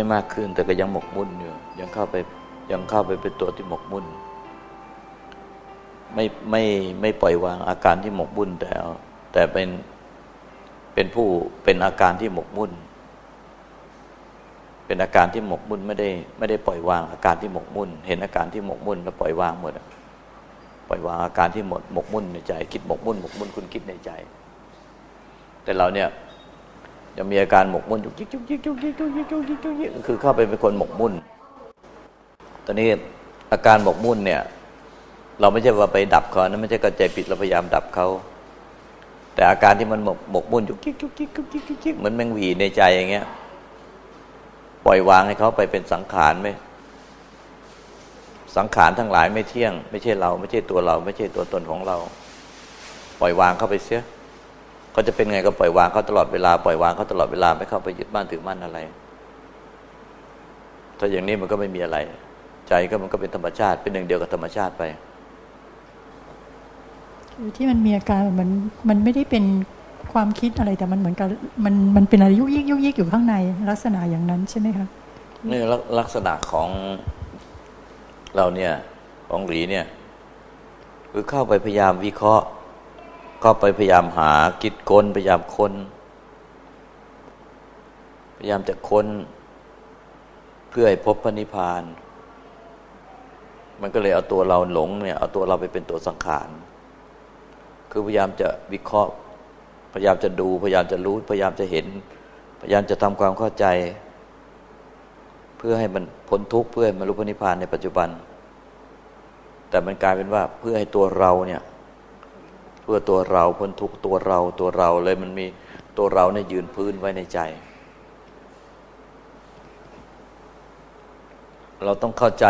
ได้มากขึ้น แต่ก็ยังหมกมุ่นอยู่ ยังเข้าไปยังเข้าไปเป็นตัวที่หมกมุ่นไม่ไม่ไม่ปล่อยวางอาการที่หมกมุ่นแต่แต่เป็นเป็นผู้เป็นอาการที่หมกมุ่น เป็นอาการที่หมกมุ่นไม่ได้ ไม่ได้ปล่อยวางอาการที่หมกมุ่น เห็นอาการที่หมกมุ่นแล้วปล่อยวางหมดปล่อยวางอาการที่หมดหมกมุ่นในใจ คิดหมกมุ่นหมกมุ่นคุณคิดในใจ แต่เราเนี่ย จะมีอาการหมกมุ่นยุกยิกยุกยิกยุกยิกยุกยิกยุกยิกยุกยิกคือเข้าไปเป็นคนหมกมุ่น ตอนนี้อาการหมกมุ่นเนี่ย เราไม่ใช่ว่าไปดับเขานะไม่ใช่กระใจปิดเราพยายามดับเขา แต่อาการที่มันหมกหมกมุ่นยุกยิกยุกยิกยุกยิกยุกยิกเหมือนแมงวีในใจอย่างเงี้ย ปล่อยวางให้เขาไปเป็นสังขารไหมสังขารทั้งหลายไม่เที่ยง ไม่ใช่เรา ไม่ใช่ตัวเรา ไม่ใช่ตัวตนของเรา ปล่อยวางเข้าไปเสีย เขาจะเป็นไงก็ปล่อยวางเขาตลอดเวลาปล่อยวางเขาตลอดเวลาไม่เข้าไปยึดมั่นถือมั่นอะไร ถ้าอย่างนี้มันก็ไม่มีอะไร ใจก็มันก็เป็นธรรมชาติ เป็นหนึ่งเดียวกับธรรมชาติไปที่มันมีอาการมันมันไม่ได้เป็นความคิดอะไรแต่มันเหมือนกับมันมันเป็นอะไรยุกยิกยุกยิกอยู่ข้างในลักษณะอย่างนั้นใช่ไหมคะนี่ลักษณะของเราเนี่ยของหลีเนี่ย คือเข้าไปพยายามวิเคราะห์ ก็ไปพยายามหากิจกลพยายามคนพยายามจะค้นเพื่อให้พบพระนิพพาน มันก็เลยเอาตัวเราหลงเนี่ยเอาตัวเราไปเป็นตัวสังขาร คือพยายามจะวิเคราะห์ พยายามจะดู พยายามจะรู้ พยายามจะเห็น พยายามจะทำความเข้าใจ เพื่อให้มันพ้นทุกข์เพื่อให้มันรู้พระนิพพานในปัจจุบัน แต่มันกลายเป็นว่าเพื่อให้ตัวเราเนี่ย พื่อตัวเราพ้นทุกตัวเราตัวเราเลยมันมีตัวเราเนี่ยยืนพื้นไว้ในใจ เราต้องเข้าใจ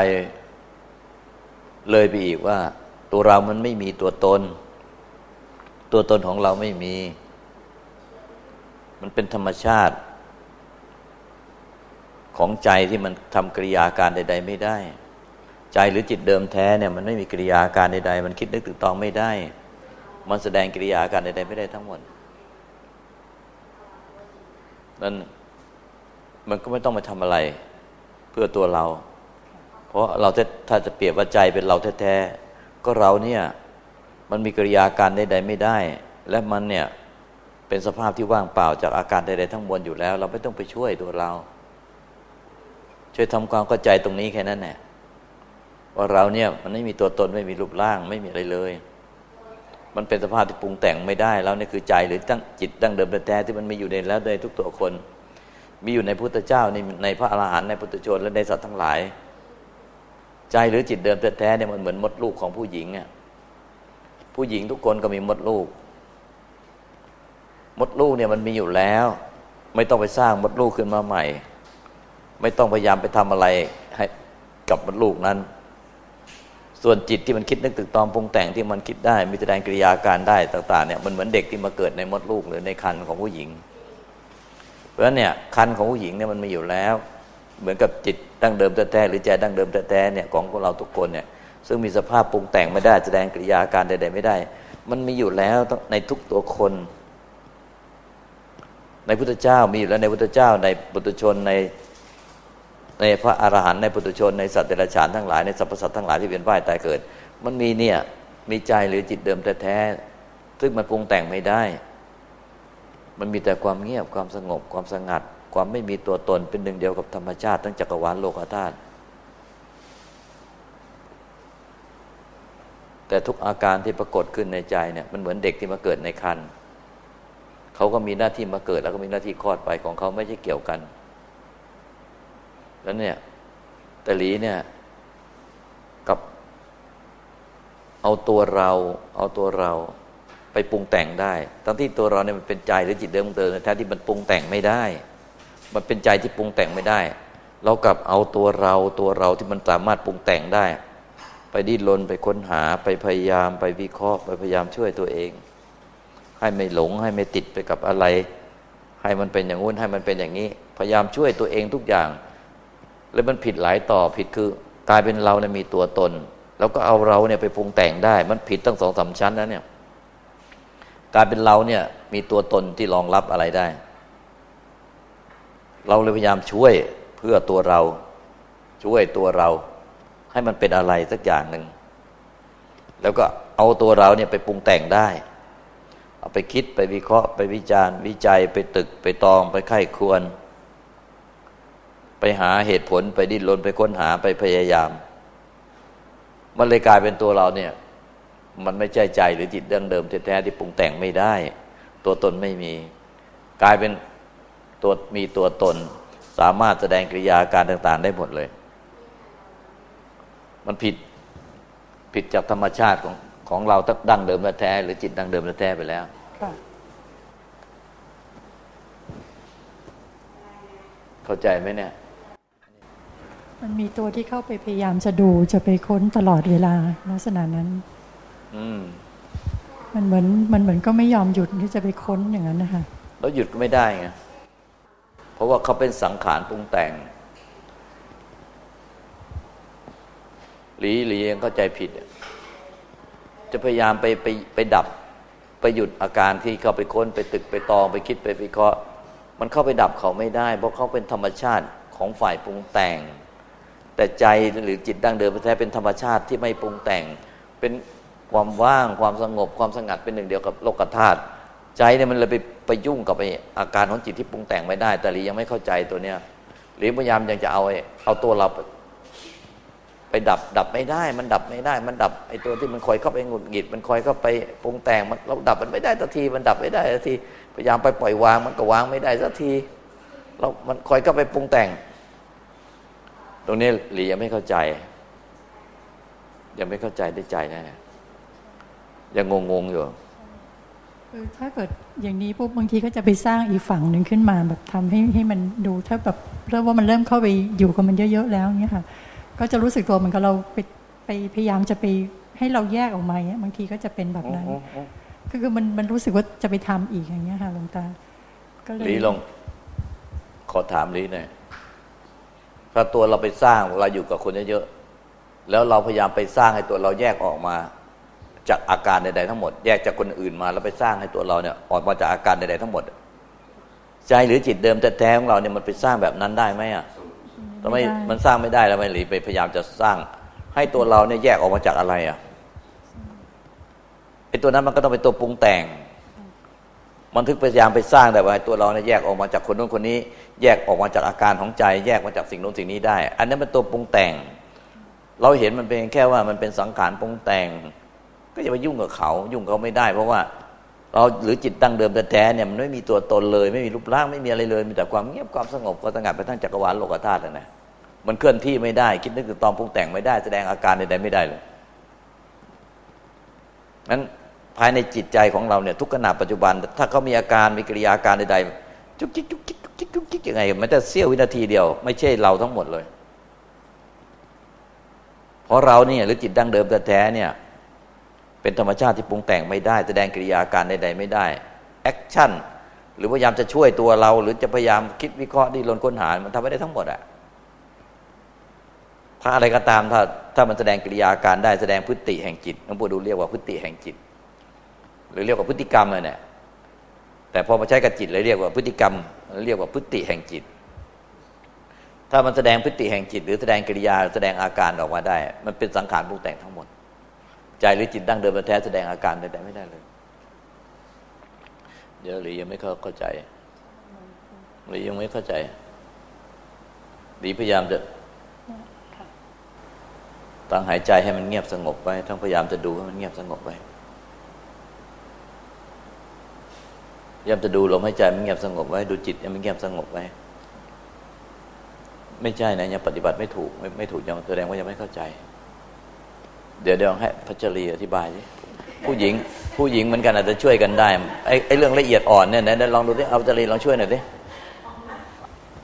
เลยไปอีกว่า ตัวเรามันไม่มีตัวตน ตัวตนของเราไม่มี มันเป็นธรรมชาติ ของใจที่มันทำกิริยาการใด ๆ ไม่ได้ ใจหรือจิตเดิมแท้เนี่ยมันไม่มีกิริยาการใด ๆ มันคิดนึกตึกตองไม่ได้ มันแสดงกิริยาการใดๆไม่ได้ทั้งหมดนั้นมันก็ไม่ต้องไปทำอะไร เพื่อตัวเรา เพราะเราถ้าจะเปรียบว่าใจเป็นเราแท้ๆก็เราเนี่ย มันมีกิริยาการใดๆไม่ได้ และมันเนี่ยเป็นสภาพที่ว่างเปล่าจากอาการใดๆทั้งมวลอยู่แล้ว เราไม่ต้องไปช่วยตัวเรา ช่วยทำความเข้าใจตรงนี้แค่นั้นแหละว่าเราเนี่ยมันไม่มีตัวตนไม่มีรูปร่างไม่มีอะไรเลย มันเป็นสภาพที่ปรุงแต่งไม่ได้แล้วนี่คือใจหรือตั้งจิตตั้งเดิมแท้ที่มันมีอยู่ในแล้วในทุกตัวคน มีอยู่ในพุทธเจ้าในในพระอรหันต์ในพุทธชนและในสัตว์ทั้งหลาย ใจหรือจิตเดิมแท้เนี่ยมันเหมือนมดลูกของผู้หญิงอะผู้หญิงทุกคนก็มีมดลูก มดลูกเนี่ยมันมีอยู่แล้ว ไม่ต้องไปสร้างมดลูกขึ้นมาใหม่ ไม่ต้องพยายามไปทำอะไรให้กับมดลูกนั้น ส่วนจิตที่มันคิดนึกตึกตอมปรุงแต่งที่มันคิดได้ มีแสดงกิริยาการได้ต่าง ๆ เนี่ยมันเหมือนเด็กที่มาเกิดในมดลูกหรือในคันของผู้หญิง เพราะฉะนั้นเนี่ยคันของผู้หญิงเนี่ยมันมีอยู่แล้ว เหมือนกับจิตดั้งเดิมแท้ๆหรือใจดั้งเดิมแท้ๆเนี่ยของพวกเราทุกคนเนี่ยซึ่งมีสภาพปรุงแต่งไม่ได้ แสดงกิริยาการใด ๆ ไม่ได้ มันมีอยู่แล้วในทุกตัวคน ในพุทธเจ้ามีอยู่แล้วในพุทธเจ้าในปุถุชนใน ในพระอรหันต์ในปุถุชนในสัตว์เดรัจฉานทั้งหลายในสรรพสัตว์ทั้งหลายที่เป็นว่ายตายเกิด มันมีเนี่ยมีใจหรือจิตเดิมแท้ๆซึ่งมันปรุงแต่งไม่ได้ มันมีแต่ความเงียบความสงบความสงัด ความไม่มีตัวตนเป็นหนึ่งเดียวกับธรรมชาติทั้งจักรวาลโลกธาตุแต่ทุกอาการที่ปรากฏขึ้นในใจเนี่ยมันเหมือนเด็กที่มาเกิดในคันเขาก็มีหน้าที่มาเกิดแล้วก็มีหน้าที่คลอดไปของเขาไม่ใช่เกี่ยวกัน แล้วเนี่ยแต่หลีเนี่ย กับ เอาตัวเรา เอาตัวเราไปปรุงแต่งได้ ทั้งที่ตัวเราเนี่ยมันเป็นใจหรือจิตเดิมเดิมแท้ที่มันปรุงแต่งไม่ได้ มันเป็นใจที่ปรุงแต่งไม่ได้ เรากับเอาตัวเราตัวเราที่มันสามารถปรุงแต่งได้ ไปดิ้นรนไปค้นหาไปพยายามไปวิเคราะห์ไปพยายามช่วยตัวเอง ให้ไม่หลงให้ไม่ติดไปกับอะไร ให้มันเป็นอย่างงู้นให้มันเป็นอย่างนี้ พยายามช่วยตัวเองทุกอย่าง แล้วมันผิดหลายต่อผิดคือกลายเป็นเราเนี่ยมีตัวตน แล้วก็เอาเราเนี่ยไปปรุงแต่งได้ มันผิดตั้งสองสาชั้นนะเนี่ยกลายเป็นเราเนี่ยมีตัวตนที่รองรับอะไรได้ เราเลยพยายามช่วยเพื่อตัวเรา ช่วยตัวเรา ให้มันเป็นอะไรสักอย่างหนึ่งแล้วก็เอาตัวเราเนี่ยไปปรุงแต่งได้ เอาไปคิดไปวิเคราะห์ไปวิจารณ์ วิจัยไปตึกไปตองไปไข้ควร หาเหตุผลไปดิ้นรนไปค้นหาไปพยายาม มันเลยกลายเป็นตัวเราเนี่ย มันไม่ใช่ใจหรือจิตเดิมเดิมแท้ๆที่ปรุงแต่งไม่ได้ ตัวตนไม่มี กลายเป็นตัวมีตัวตน สามารถแสดงกิริยาการต่าง ๆ ได้หมดเลย มันผิดผิดจากธรรมชาติของของเราตั้งดั้งเดิมแท้หรือจิตดั้งเดิมแท้ไปแล้วเข้าใจไหมเนี่ย มันมีตัวที่เข้าไปพยายามจะดูจะไปค้นตลอดเวลาลักษณะนั้น อืมมันเหมือนมันเหมือนก็ไม่ยอมหยุดที่จะไปค้นอย่างนั้นนะคะแล้วหยุดก็ไม่ได้ไงเพราะว่าเขาเป็นสังขารปรุงแต่งหลีหลียังเข้าใจผิด จะพยายามไปไปไปดับ ไปหยุดอาการที่เขาไปค้นไปตึกไปตองไปคิดไปวิเคราะห์มันเข้าไปดับเขาไม่ได้ เพราะเขาเป็นธรรมชาติของฝ่ายปรุงแต่ง แต่ใจหรือจิตดั้งเดิมแท้เป็นธรรมชาติที่ไม่ปรุงแต่ง เป็นความว่างความสงบความสงัดเป็นหนึ่งเดียวกับโลกธาตุใจเนี่ยมันเลยไปไปยุ่งกับไปอาการของจิตที่ปรุงแต่งไม่ได้ แต่หลียังไม่เข้าใจตัวเนี้ยหรือพยายามยังจะเอาเอาตัวเราไปดับดับไม่ได้ มันดับไม่ได้ มันดับไอ้ตัวที่มันคอยเข้าไปหงุดหงิด มันคอยเข้าไปปรุงแต่งมันเราดับมันไม่ได้สักที มันดับไม่ได้สักทีพยายามไปปล่อยวางมันก็วางไม่ได้สักทีเรามันคอยเข้าไปปรุงแต่ง ตรงนี้หลียังไม่เข้าใจ ยังไม่เข้าใจได้ใจนะยังงงงอยู่คือถ้าเกิดอย่างนี้ปุ๊บบางทีก็จะไปสร้างอีกฝั่งหนึ่งขึ้นมาแบบทำให้ให้มันดูถ้าแบบเริ่มว่ามันเริ่มเข้าไปอยู่กับมันเยอะๆแล้วเนี้ยค่ะ ก็จะรู้สึกตัวเหมือนกับเราไปไปพยายามจะไปให้เราแยกออกมาเนี้ยบางทีก็จะเป็นแบบนั้นก็คือมันมันรู้สึกว่าจะไปทำอีกอย่างเงี้ยค่ะหลวงตา ก็เลยลีลงขอถามลีหน่อย ถ้าตัวเราไปสร้างเราอยู่กับคนเยอะๆแล้วเราพยายามไปสร้างให้ตัวเราแยกออกมา จากอาการใดๆทั้งหมด แยกจากคนอื่นมาแล้วไปสร้างให้ตัวเราเนี่ยออกมาจากอาการใดๆทั้งหมด ใจหรือจิตเดิมแต่แท้ของเราเนี่ยมันไปสร้างแบบนั้นได้ไหมอะทำไมมันสร้างไม่ได้แล้วไม่หลีไปพยายามจะสร้าง ให้ตัวเราเนี่ยแยกออกมาจากอะไรอะไอ้ตัวนั้นมันก็ต้องเป็นตัวปรุงแต่ง มันถึงพยายามไปสร้างแต่ว่าตัวเราเนี่ยแยกออกมาจากคนนู้นคนนี้ แยกออกมาจากอาการของใจ แยกมาจากสิ่งนู้นสิ่งนี้ได้ อันนั้นเป็นตัวปรุงแต่ง เราเห็นมันเป็นแค่ว่ามันเป็นสังขารปรุงแต่ง ก็อย่าไปยุ่งกับเขา ยุ่งเขาไม่ได้ เพราะว่าเราหรือจิตตั้งเดิมแต่แท้เนี่ยมันไม่มีตัวตนเลย ไม่มีรูปร่างไม่มีอะไรเลย มีแต่ความเงียบความสงบความสงัดไปทั้งจักรวาลโลกธาตุนะมันเคลื่อนที่ไม่ได้ คิดนึกตรึกตรองปรุงแต่งไม่ได้แสดงอาการใดๆไม่ได้เลยนั้น ภายในจิตใจของเราเนี่ยทุกขณะปัจจุบัน ถ้าเขามีอาการมีกิริยาอาการใดๆจุกจิกจุกจิกจุกจิกจุกจิกยังไงมันแต่เสี้ยววินาทีเดียว ไม่ใช่เราทั้งหมดเลย เพราะเราเนี่ยหรือจิตดั้งเดิมแท้เนี่ย เป็นธรรมชาติที่ปรุงแต่งไม่ได้ แสดงกิริยาอาการใดๆไม่ได้ action หรือพยายามจะช่วยตัวเรา หรือจะพยายามคิดวิเคราะห์ดิ้นรนค้นหา มันทำไม่ได้ทั้งหมดอะพระอะไรก็ตามถ้าถ้ามันแสดงกิริยาการได้แสดงพฤติแห่งจิตหลวงปู่ดูเรียกว่าพฤติแห่งจิต หรือเรียกว่าพฤติกรรมเลยเนี่ยแต่พอมาใช้กับจิตเลยเรียกว่าพฤติกรรมเรียกว่าพฤติแห่งจิต ถ้ามันแสดงพฤติแห่งจิต หรือแสดงกิริยาแสดงอาการออกมาได้ มันเป็นสังขารปรุงแต่งทั้งหมด ใจหรือจิตดั้งเดิมแท้แสดงอาการใดๆไม่ได้เลยเดี๋ยวหรือยังไม่เข้าใจหรือยังไม่เข้าใจหรือพยายามจะตั้งหายใจให้มันเงียบสงบไว้ต้องพยายามจะดูให้มันเงียบสงบไว้ ยายามจะดูลมหายใจมันเงียบสงบไว้ ดูจิตมันเงียบสงบไว้ ไม่ใช่นะยังปฏิบัติไม่ถูก ไม่ไม่ถูกยังแสดงว่ายังไม่เข้าใจ เดี๋ยวเดี๋ยวให้พัชรีอธิบายสิผู้หญิง ผู้หญิงเหมือนกันอาจจะช่วยกันได้ไอ้ไอ้เรื่องละเอียดอ่อนเนี่ยไหนลองดูสิเอาพัชรีลองช่วยหน่อยสิ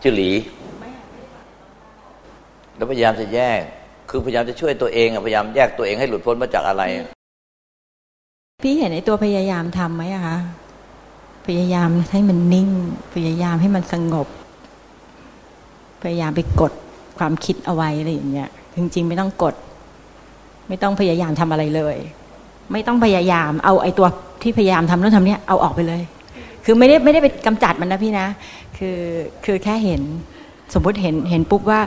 ชื่อหลีแล้วพยายามจะแยก คือพยายามจะช่วยตัวเองพยายามแยกตัวเองให้หลุดพ้นมาจากอะไร พี่เห็นไอ้ตัวพยายามทำไหมอะคะ พยายามให้มันนิ่ง พยายามให้มันสงบ พยายามไปกดความคิดเอาไว้อะไรอย่างเงี้ยจริงๆ ไม่ต้องกด ไม่ต้องพยายามทำอะไรเลย ไม่ต้องพยายามเอาไอ้ตัวที่พยายามทำโนู่นทำนี่เอาออกไปเลย คือไม่ได้ไม่ได้ไปกำจัดมันนะพี่นะ คือคือแค่เห็นสมมติเห็นเห็นปุ๊บว่า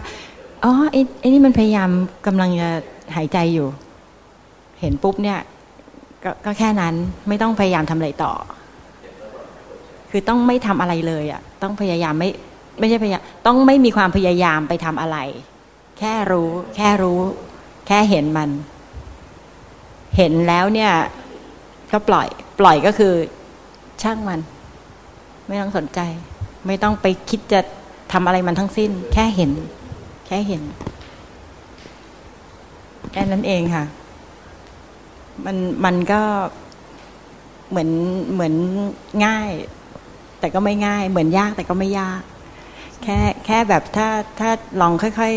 อ๋อไอ้ไอ้นี่มันพยายามกำลังจะหายใจอยู่ เห็นปุ๊บเนี่ยกก็แค่นั้นไม่ต้องพยายามทำอะไรต่อ คือต้องไม่ทำอะไรเลยอะต้องพยายามไม่ไม่ใช่พยายามต้องไม่มีความพยายามไปทำอะไร แค่รู้ แค่รู้ แค่เห็นมัน เห็นแล้วเนี่ยก็ปล่อย ปล่อยก็คือช่างมัน ไม่ต้องสนใจ ไม่ต้องไปคิดจะทำอะไรมันทั้งสิ้น แค่เห็น แค่เห็นแค่นั้นเองค่ะ มันมันก็เหมือนเหมือนง่าย แต่ก็ไม่ง่าย เหมือนยากแต่ก็ไม่ยาก แค่แค่แบบถ้าถ้าลองค่อย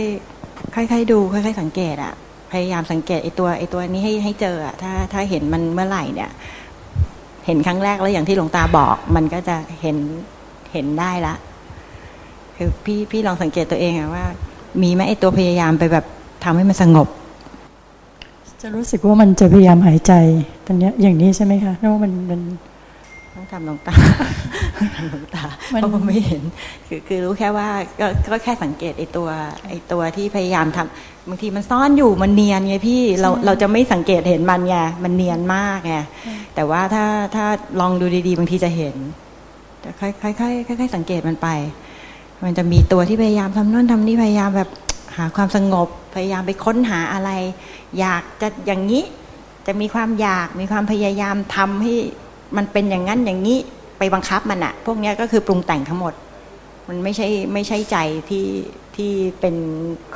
ๆค่อยๆดูค่อยๆสังเกตอะพยายามสังเกตไอตัวไอตัวนี้ให้ให้เจออะถ้าถ้าเห็นมันเมื่อไหร่เนี่ย เห็นครั้งแรกแล้วอย่างที่หลวงตาบอก มันก็จะเห็นเห็นได้ละ คือพี่พี่ลองสังเกตตัวเองอะว่า มีไหมไอตัวพยายามไปแบบทำให้มันสงบ จะรู้สึกว่ามันจะพยายามหายใจตอนนี้อย่างนี้ใช่ไหมคะเพราะว่ามันมัน ต้องทำหลวงตาหลวงตามันเพราะผมไม่เห็น คือคือรู้แค่ว่าก็ก็แค่สังเกตไอ้ตัวไอ้ตัวที่พยายามทำบางทีมันซ่อนอยู่มันเนียนไงพี่เราเราจะไม่สังเกตเห็นมันไงมันเนียนมากไงแต่ว่าถ้าถ้าลองดูดีๆ บางทีจะเห็นจะค่อยค่อยค่อยค่อยๆสังเกตมันไป มันจะมีตัวที่พยายามทำนู่นทำนี่พยายามแบบหาความสงบพยายามไปค้นหาอะไร อยากจะอย่างนี้จะมีความอยากมีความพยายามทำให้ มันเป็นอย่างนั้นอย่างนี้ไปบังคับมันอะพวกนี้ก็คือปรุงแต่งทั้งหมด มันไม่ใช่ไม่ใช่ใจที่ที่เป็น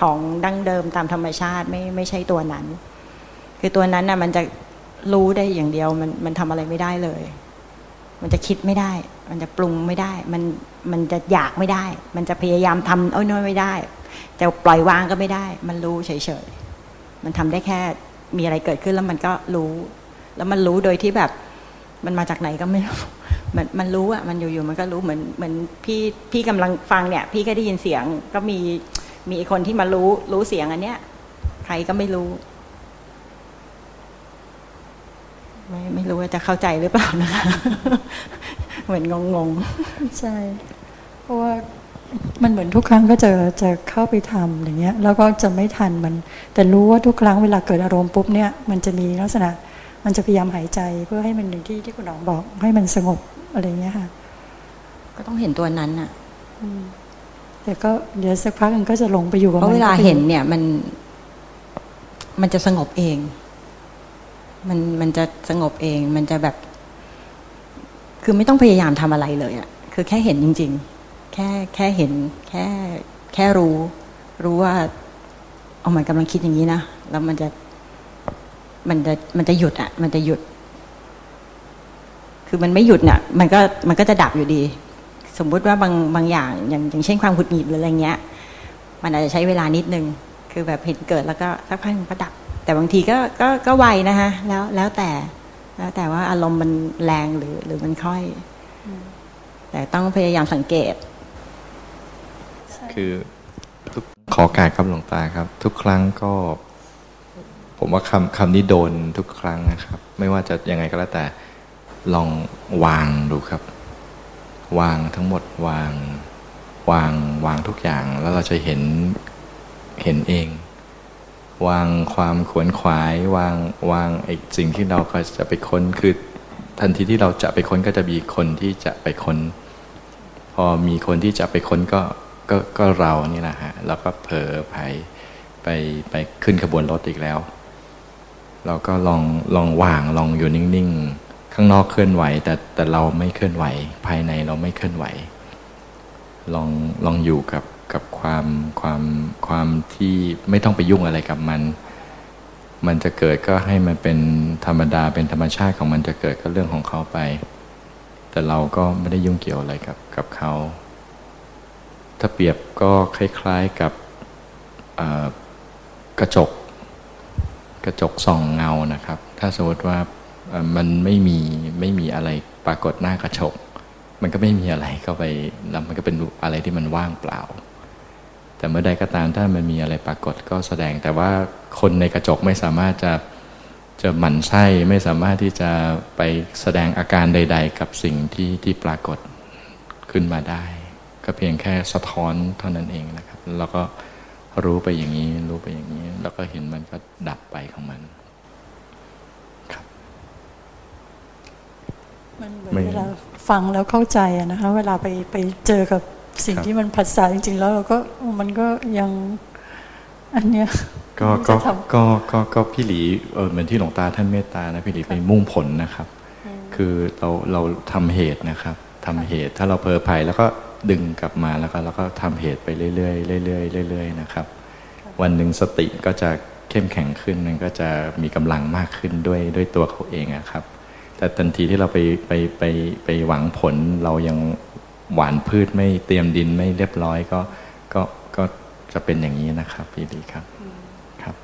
ของดั้งเดิมตามธรรมชาติไม่ไม่ใช่ตัวนั้น คือตัวนั้นน่ะมันจะรู้ได้อย่างเดียวมันมันทำอะไรไม่ได้เลย มันจะคิดไม่ได้ มันจะปรุงไม่ได้ มันมันจะอยากไม่ได้ มันจะพยายามทำโอ้ยน้อยไม่ได้ จะปล่อยวางก็ไม่ได้ มันรู้เฉยๆมันทำได้แค่มีอะไรเกิดขึ้นแล้วมันก็รู้ แล้วมันรู้โดยที่แบบ มันมาจากไหนก็ไม่รู้มันมันรู้อะมันอยู่ๆมันก็รู้เหมือนเหมือนพี่พี่กำลังฟังเนี่ย พี่ก็ได้ยินเสียงก็มีมีคนที่มารู้รู้เสียงอันเนี้ยใครก็ไม่รู้ ไม่ไม่รู้ว่าจะเข้าใจหรือเปล่านะคะ เหมือนงงๆใช่เพราะว่ามันเหมือนทุกครั้งก็จะจะเข้าไปทำอย่างเงี้ย แล้วก็จะไม่ทันมัน แต่รู้ว่าทุกครั้งเวลาเกิดอารมณ์ปุ๊บเนี่ย มันจะมีลักษณะ มันจะพยายามหายใจเพื่อให้มันอย่างที่ที่คุณหนองบอก ให้มันสงบอะไรเงี้ยค่ะๆก็ต้องเห็นตัวนั้นอะอืมแต่ก็เดี๋ยวสักพักหนึงก็จะหลงไปอยู่กับเพมันราะเวลาก็ไปเห็นเนี่ยมัน มันจะสงบเอง มันมันจะสงบเอง มันจะแบบ คือไม่ต้องพยายามทำอะไรเลยอะคือแค่เห็นจริง ๆ แค่แค่เห็น แค่แค่รู้ รู้ว่าเอามันกำลังคิดอย่างนี้นะแล้วมันจะ มันจะมันจะหยุดอะ มันจะหยุด คือมันไม่หยุดเนี่ยมันก็มันก็จะดับอยู่ดี สมมุติว่าบางบางอย่างอย่างอย่างเช่นความหงุดหงิดหรืออะไรเงี้ย มันอาจจะใช้เวลานิดนึง คือแบบเห็นเกิดแล้วก็สักพักมันก็ดับ แต่บางทีก็ก็ก็ไวนะคะแล้วแล้วแต่ แล้วแต่ว่าอารมณ์มันแรงหรือหรือมันค่อย แต่ต้องพยายามสังเกต คือขอโอการครับหลวงตาครับ ทุกครั้งก็ ผมว่าคำคำนี้โดนทุกครั้งนะครับ ไม่ว่าจะยังไงก็แล้วแต่ลองวางดูครับ วางทั้งหมดวาง วางวางทุกอย่างแล้วเราจะเห็นเห็นเอง วางความขวนขวาย วางวางไอ้สิ่งที่เราก็จะไปค้นคือทันทีที่เราจะไปค้นก็จะมีคนที่จะไปค้น พอมีคนที่จะไปค้นก็ก็ก็เรานี่แหละฮะแล้วก็เผลอไปไปไปขึ้นขบวนรถอีกแล้ว เราก็ลองลองวางลองอยู่นิ่งๆ ข้างนอกเคลื่อนไหว แต่แต่เราไม่เคลื่อนไหว ภายในเราไม่เคลื่อนไหว ลองลองอยู่กับกับความความความที่ไม่ต้องไปยุ่งอะไรกับมัน มันจะเกิดก็ให้มันเป็นธรรมดาเป็นธรรมชาติของมันจะเกิดก็เรื่องของเขาไป แต่เราก็ไม่ได้ยุ่งเกี่ยวอะไรกับกับเขา ถ้าเปรียบก็คล้ายๆกับกระจก กระจกส่องเงานะครับ ถ้าสมมติว่ามันไม่มีไม่มีอะไรปรากฏหน้ากระจกมันก็ไม่มีอะไรเข้าไปแล้วมันก็เป็นอะไรที่มันว่างเปล่า แต่เมื่อใดก็ตามถ้ามันมีอะไรปรากฏก็แสดงแต่ว่าคนในกระจกไม่สามารถจะจะหมั่นไส้ไม่สามารถที่จะไปแสดงอาการใด ๆ กับสิ่งที่ที่ปรากฏขึ้นมาได้ ก็เพียงแค่สะท้อนเท่านั้นเองนะครับ แล้วก็ รู้ไปอย่างนี้ รู้ไปอย่างนี้ แล้วก็เห็นมันก็ดับไปของมัน ครับ มันเหมือนไม่เวลาฟังแล้วเข้าใจอะนะคะ เวลาไปไปเจอกับสิ่งครับที่มันผัสสะจริงๆ แล้วเราก็มันก็ยัง อันเนี้ยก็จะก็ทำก็ก็ก็พี่หลีเออเหมือนที่หลวงตาท่านเมตตานะพี่หลีไปมุ่งผลนะครับ คือเราเราทำเหตุนะครับทำเหตุถ้าเราเพอภัยแล้วก็ ดึงกลับมาแล้วก็แล้วก็ทำเหตุไปเรื่อยๆเรื่อยๆเรื่อยๆนะครับ วันหนึ่งสติก็จะเข้มแข็งขึ้นมันก็จะมีกำลังมากขึ้นด้วยด้วยตัวเขาเองอะครับ แต่ทันทีที่เราไปไปไปไปหวังผลเรายังหวานพืชไม่เตรียมดินไม่เรียบร้อยก็ก็ก็จะเป็นอย่างนี้นะครับพี่ดีครับครับ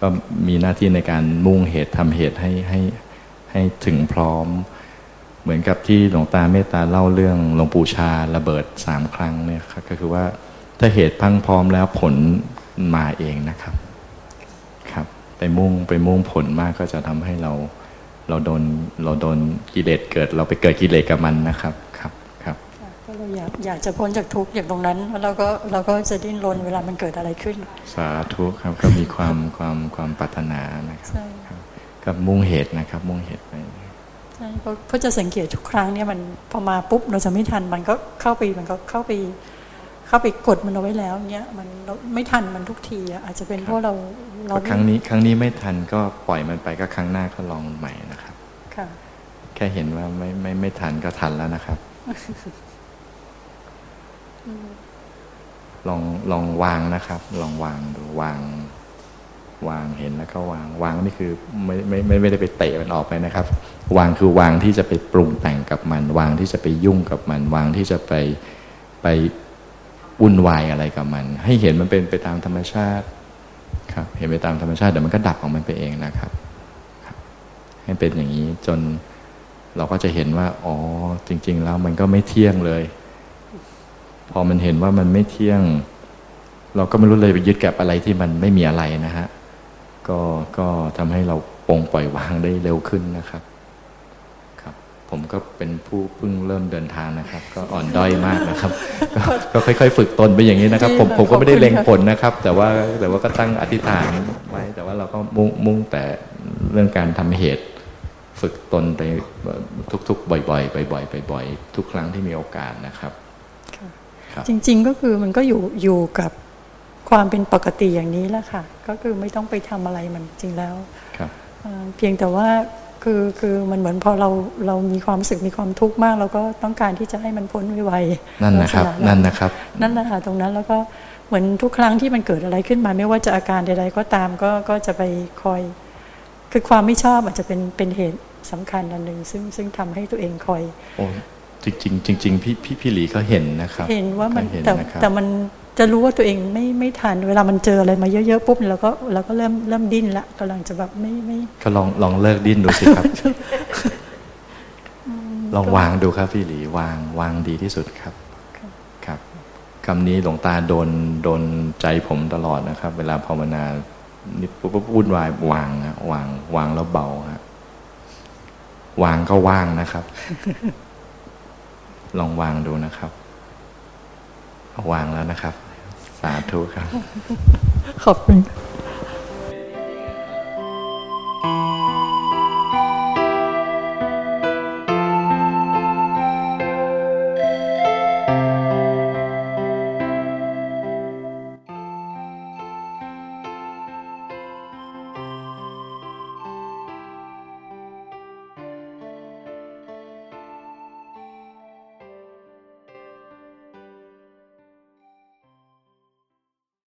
ก็มีหน้าที่ในการมุ่งเหตุทำเหตุให้ให้ให้ถึงพร้อม เหมือนกับที่หลวงตาเมตตาเล่าเรื่องหลวงปู่ชาระเบิดสามครั้งเนี่ยครับก็คือว่าถ้าเหตุพังพร้อมแล้วผลมาเองนะครับ ครับ ไปมุ่งไปมุ่งผลมากก็จะทำให้เราเราโดนเราโดนกิเลสเกิด เราไปเกิดกิเลสกับมันนะครับครับครับก็เราอยากอยากจะพ้นจากทุกข์อย่างตรงนั้นแล้วเราก็เราก็จะดิ้นรนเวลามันเกิดอะไรขึ้น สาธุครับก็มีความความความปรารถนานะครับใช่ครับก็มุ่งเหตุนะครับ มุ่งเหตุไป ใช่เพราะเพราะจะสังเกตทุกครั้งเนี่ยมันพอมาปุ๊บเราจะไม่ทันมันก็เข้าไปมันก็เข้าไป เข้าไปกดมันเอาไว้แล้วเนี่ยมันเราไม่ทันมันทุกทีอะอาจจะเป็นเพราะเราเราก็ครั้งนี้ครั้งนี้ไม่ทันก็ปล่อยมันไปก็ครั้งหน้าก็ลองใหม่นะครับค่ะแค่เห็นว่าไม่ไม่ไม่ทันก็ทันแล้วนะครับลองลองวางนะครับ ลองวางดูวาง วางเห็นแล้วก็วางวางนี่คือไม่ไม่ไม่ได้ไปเตะมันออกไปนะครับ วางคือวางที่จะไปปรุงแต่งกับมัน วางที่จะไปยุ่งกับมัน วางที่จะไปไปวุ่นวายอะไรกับมัน ให้เห็นมันเป็นไปตามธรรมชาติครับ เห็นไปตามธรรมชาติเดี๋ยวมันก็ดับของมันไปเองนะครับ ให้เป็นอย่างนี้จนเราก็จะเห็นว่าอ๋อจริง ๆ แล้วมันก็ไม่เที่ยงเลย พอมันเห็นว่ามันไม่เที่ยง เราก็ไม่รู้เลยไปยึดกับอะไรที่มันไม่มีอะไรนะฮะ ก็ก็ทำให้เราปลงปล่อยวางได้เร็วขึ้นนะครับ ครับ ผมก็เป็นผู้เพิ่งเริ่มเดินทางนะครับ ก็อ่อนด้อยมากนะครับก็ก็ค่อย ๆ ฝึกตนไปอย่างนี้นะครับ ผมผมก็ไม่ได้เล็งผลนะครับ แต่ว่าแต่ว่าก็ตั้งอธิษฐานไว้แต่ว่าเราก็มุ่งมุ่งแต่เรื่องการทำเหตุ ฝึกตนไปทุก ๆ บ่อยๆบ่อยๆบ่อยๆทุกครั้งที่มีโอกาสนะครับครับจริง ๆ ก็คือมันก็อยู่อยู่กับ ความเป็นปกติอย่างนี้แหละค่ะ ก็คือไม่ต้องไปทำอะไรมันจริงแล้วครับเอ่อเพียงแต่ว่าคือคือมันเหมือนพอเราเรามีความรู้สึกมีความทุกข์มาก เราก็ต้องการที่จะให้มันพ้นไวๆนั่นนะครับลักษณนั่นนะครับ นั่นแหละค่ะตรงนั้นแล้วก็เหมือนทุกครั้งที่มันเกิดอะไรขึ้นมา ไม่ว่าจะอาการใด ๆ ก็ตามก็ก็จะไปคอย คือความไม่ชอบอาจจะเป็นเป็นเหตุสำคัญอันหนึ่งซึ่งซึ่งทำให้ตัวเองคอยโอ้จริงๆจริงๆพี่พี่พี่หลีเขาเห็นนะครับ เห็นว่ามันเขเห็นแต่นะครับแต่มัน จะรู้ว่าตัวเองไม่ไม่ทัน เวลามันเจออะไรมาเยอะๆปุ๊บเราก็เราก็เริ่มเริ่มดิ้นละกำลังจะแบบไม่ไม่ก็ลองลองเลิกดิ้นดูสิครับ ลองวางดูครับพี่หลีวางวางดีที่สุดครับครับคำนี้หลวงตาโดนโดนใจผมตลอดนะครับ เวลาภาวนานี่ปุ๊บปุ๊บวุ่นวายวางฮะวางวางแล้วเบาฮะวางก็ว่างนะครับ ลองวางดูนะครับ วางแล้วนะครับ สาธุครับ ขอบคุณ